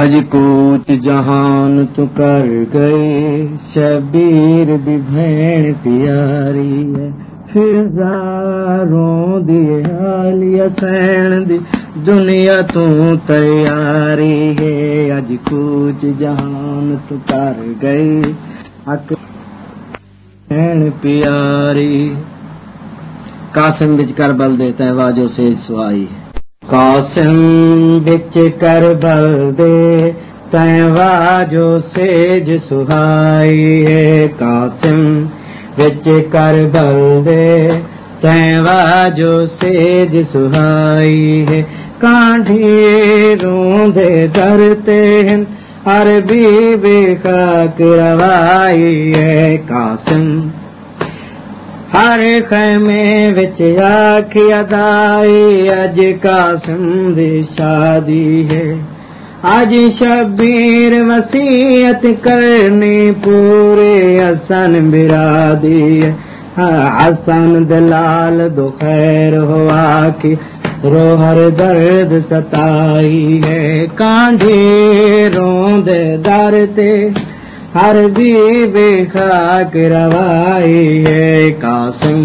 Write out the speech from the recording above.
اج کوچ جہان تو کر گئے، شبیر دی بھین پیاری ہے۔ پھر زاروں دی حالیہ سین دی دنیا تو تیاری ہے۔ اج کوچ جہان تو کر گئے۔ بھین پیاری۔ قاسم بچ کر بل دیتا ہے واجو سے سوائی قاسم بچ کر بل دے تین واجو سیج سہائی ہے قاسم بچ کر بل دے تین واجو سیج سہائی ہے کانڈی روندے درتے ہیں عربی بے خاک روائی ہے قاسم ہر خیمے بچ آخ ادائی، اج قاسم دی شادی ہے۔ اج شبیر وسیعت کرنی پورے حسن برادی ہے۔ ہاں، حسن دلال دو خیر ہوا کہ روہر درد ستائی ہے۔ کانڈی روند در تے ہر جی بے خاک روائی ہے قاسم